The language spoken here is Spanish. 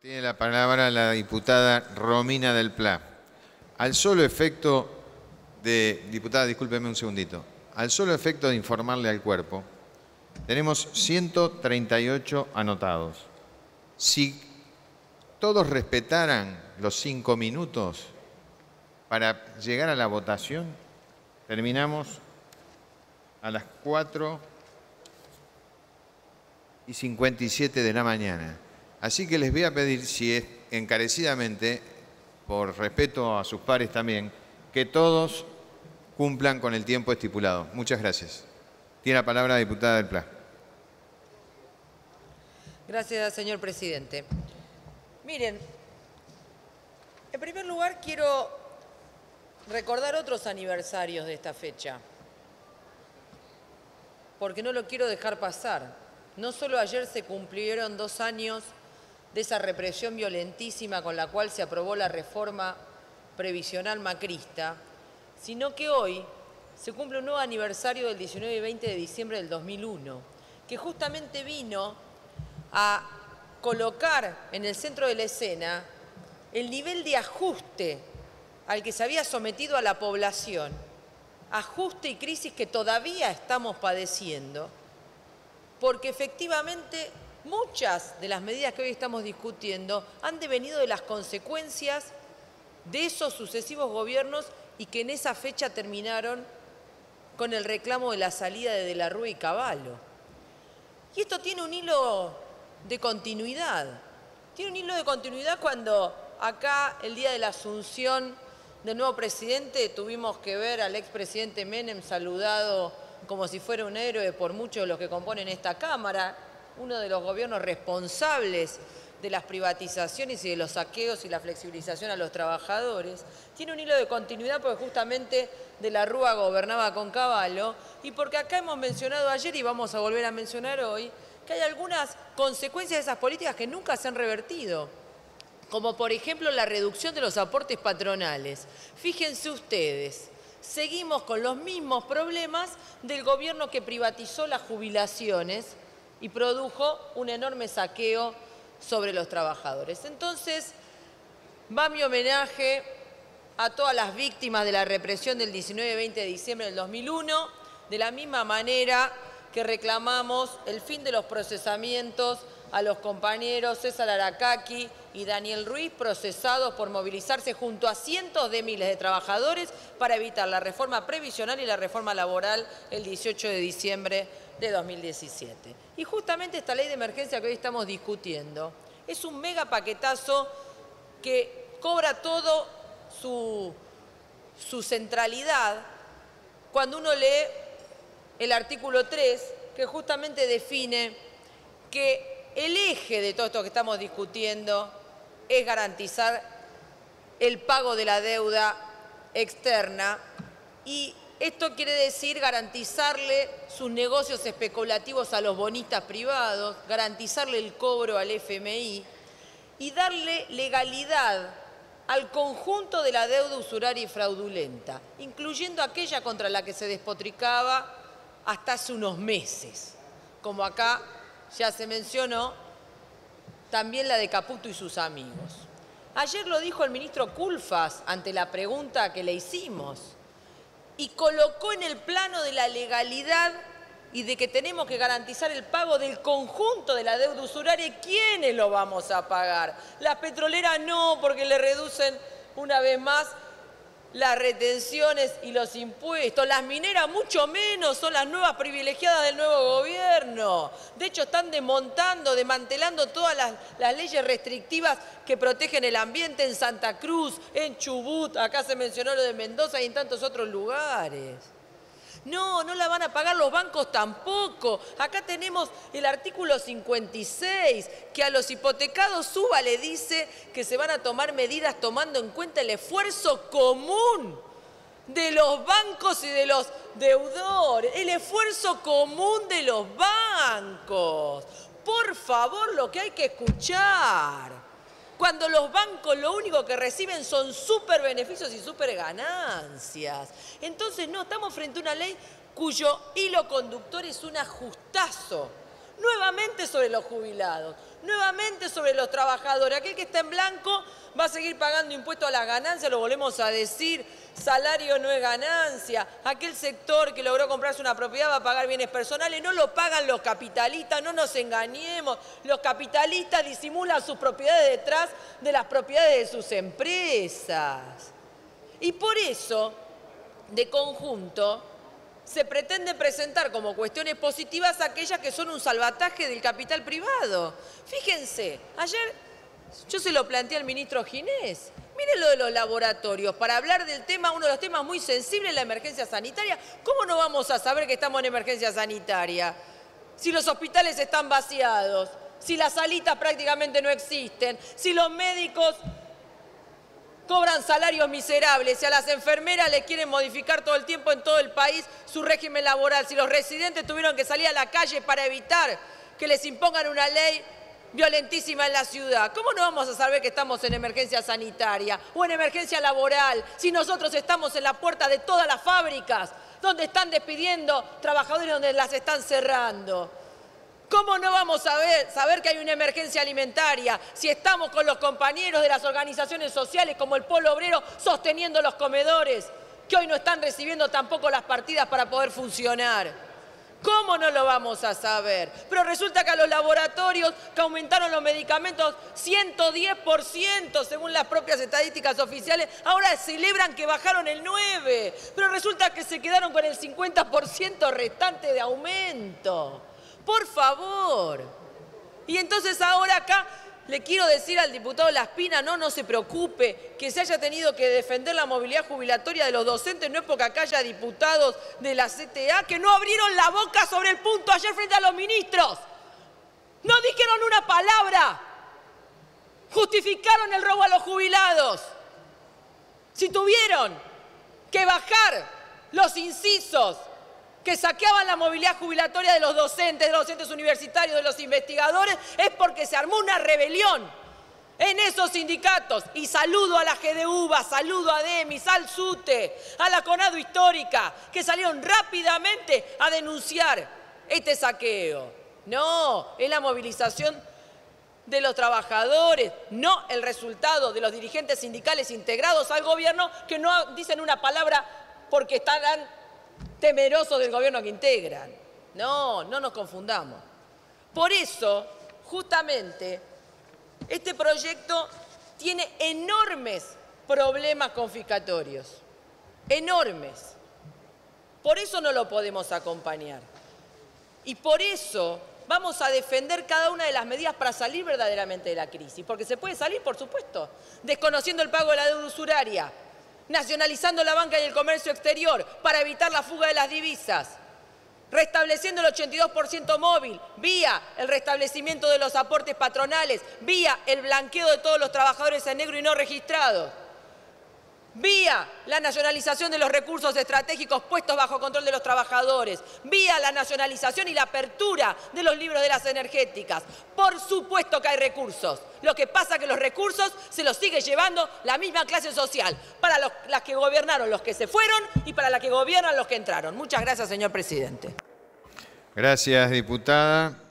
Tiene la palabra la diputada Romina del Pla. Al solo efecto de, diputada, discúlpeme un segundito, al solo efecto de informarle al cuerpo, tenemos 138 anotados. Si todos respetaran los cinco minutos para llegar a la votación, terminamos a las 4 y 57 de la mañana. Así que les voy a pedir, si es encarecidamente, por respeto a sus pares también, que todos cumplan con el tiempo estipulado. Muchas gracias. Tiene la palabra la diputada del PLA. Gracias, señor presidente. Miren, en primer lugar quiero recordar otros aniversarios de esta fecha, porque no lo quiero dejar pasar. No solo ayer se cumplieron dos años de esa represión violentísima con la cual se aprobó la reforma previsional macrista, sino que hoy se cumple un nuevo aniversario del 19 y 20 de diciembre del 2001, que justamente vino a colocar en el centro de la escena el nivel de ajuste al que se había sometido a la población, ajuste y crisis que todavía estamos padeciendo, porque efectivamente Muchas de las medidas que hoy estamos discutiendo han devenido de las consecuencias de esos sucesivos gobiernos y que en esa fecha terminaron con el reclamo de la salida de De la Rúa y Caballo. Y esto tiene un hilo de continuidad. Tiene un hilo de continuidad cuando acá, el día de la asunción del nuevo presidente, tuvimos que ver al expresidente Menem saludado como si fuera un héroe por muchos de los que componen esta Cámara, uno de los gobiernos responsables de las privatizaciones y de los saqueos y la flexibilización a los trabajadores, tiene un hilo de continuidad porque justamente de la Rúa gobernaba con Caballo y porque acá hemos mencionado ayer y vamos a volver a mencionar hoy que hay algunas consecuencias de esas políticas que nunca se han revertido, como por ejemplo la reducción de los aportes patronales. Fíjense ustedes, seguimos con los mismos problemas del gobierno que privatizó las jubilaciones y produjo un enorme saqueo sobre los trabajadores. Entonces, va mi homenaje a todas las víctimas de la represión del 19-20 de diciembre del 2001, de la misma manera que reclamamos el fin de los procesamientos a los compañeros César Aracaki y Daniel Ruiz, procesados por movilizarse junto a cientos de miles de trabajadores para evitar la reforma previsional y la reforma laboral el 18 de diciembre de 2017. Y justamente esta ley de emergencia que hoy estamos discutiendo es un mega paquetazo que cobra todo su, su centralidad cuando uno lee el artículo 3, que justamente define que el eje de todo esto que estamos discutiendo es garantizar el pago de la deuda externa y esto quiere decir garantizarle sus negocios especulativos a los bonistas privados, garantizarle el cobro al FMI y darle legalidad al conjunto de la deuda usuraria y fraudulenta, incluyendo aquella contra la que se despotricaba hasta hace unos meses, como acá ya se mencionó, también la de Caputo y sus amigos. Ayer lo dijo el ministro Culfas ante la pregunta que le hicimos y colocó en el plano de la legalidad y de que tenemos que garantizar el pago del conjunto de la deuda usuraria. ¿Quiénes lo vamos a pagar? Las petroleras no, porque le reducen una vez más las retenciones y los impuestos. Las mineras mucho menos, son las nuevas privilegiadas del nuevo gobierno. De hecho, están desmontando, desmantelando todas las, leyes restrictivas que protegen el ambiente en Santa Cruz, en Chubut, acá se mencionó lo de Mendoza y en tantos otros lugares. No, no la van a pagar los bancos tampoco. Acá tenemos el artículo 56, que a los hipotecados suba le dice que se van a tomar medidas tomando en cuenta el esfuerzo común de los bancos y de los deudores, el esfuerzo común de los bancos. Por favor, lo que hay que escuchar cuando los bancos lo único que reciben son super beneficios y super ganancias. Entonces, no, estamos frente a una ley cuyo hilo conductor es un ajustazo. nuevamente sobre los jubilados, nuevamente sobre los trabajadores. Aquel que está en blanco va a seguir pagando impuestos a las ganancias, lo volvemos a decir, salario no es ganancia. Aquel sector que logró comprarse una propiedad va a pagar bienes personales, no lo pagan los capitalistas, no nos engañemos. Los capitalistas disimulan sus propiedades detrás de las propiedades de sus empresas. Y por eso, de conjunto, se pretende presentar como cuestiones positivas aquellas que son un salvataje del capital privado. Fíjense, ayer yo se lo planteé al ministro Ginés. Miren lo de los laboratorios. Para hablar del tema, uno de los temas muy sensibles, la emergencia sanitaria. ¿Cómo no vamos a saber que estamos en emergencia sanitaria? Si los hospitales están vaciados, si las salitas prácticamente no existen, si los médicos cobran salarios miserables, si a las enfermeras les quieren modificar todo el tiempo en todo el país su régimen laboral, si los residentes tuvieron que salir a la calle para evitar que les impongan una ley violentísima en la ciudad. ¿Cómo no vamos a saber que estamos en emergencia sanitaria o en emergencia laboral si nosotros estamos en la puerta de todas las fábricas donde están despidiendo trabajadores donde las están cerrando? ¿Cómo no vamos a saber que hay una emergencia alimentaria si estamos con los compañeros de las organizaciones sociales como el Polo Obrero sosteniendo los comedores que hoy no están recibiendo tampoco las partidas para poder funcionar? ¿Cómo no lo vamos a saber? Pero resulta que a los laboratorios que aumentaron los medicamentos 110% según las propias estadísticas oficiales, ahora celebran que bajaron el 9%. Pero resulta que se quedaron con el 50% restante de aumento. Por favor. Y entonces ahora acá le quiero decir al diputado Laspina, no, no se preocupe, que se haya tenido que defender la movilidad jubilatoria de los docentes, no es porque acá haya diputados de la CTA que no abrieron la boca sobre el punto ayer frente a los ministros. No dijeron una palabra. Justificaron el robo a los jubilados. Si tuvieron que bajar los incisos que saqueaban la movilidad jubilatoria de los docentes, de los docentes universitarios, de los investigadores, es porque se armó una rebelión en esos sindicatos. Y saludo a la GDUBA, saludo a DEMIS, al SUTE, a la CONADO Histórica, que salieron rápidamente a denunciar este saqueo. No, es la movilización de los trabajadores, no el resultado de los dirigentes sindicales integrados al gobierno que no dicen una palabra porque están temerosos del gobierno que integran. No, no nos confundamos. Por eso, justamente, este proyecto tiene enormes problemas confiscatorios, enormes. Por eso no lo podemos acompañar. Y por eso vamos a defender cada una de las medidas para salir verdaderamente de la crisis. Porque se puede salir, por supuesto, desconociendo el pago de la deuda usuraria, nacionalizando la banca y el comercio exterior para evitar la fuga de las divisas, restableciendo el 82% móvil, vía el restablecimiento de los aportes patronales, vía el blanqueo de todos los trabajadores en negro y no registrados vía la nacionalización de los recursos estratégicos puestos bajo control de los trabajadores, vía la nacionalización y la apertura de los libros de las energéticas. Por supuesto que hay recursos. Lo que pasa es que los recursos se los sigue llevando la misma clase social, para las que gobernaron los que se fueron y para las que gobiernan los que entraron. Muchas gracias, señor presidente. Gracias, diputada.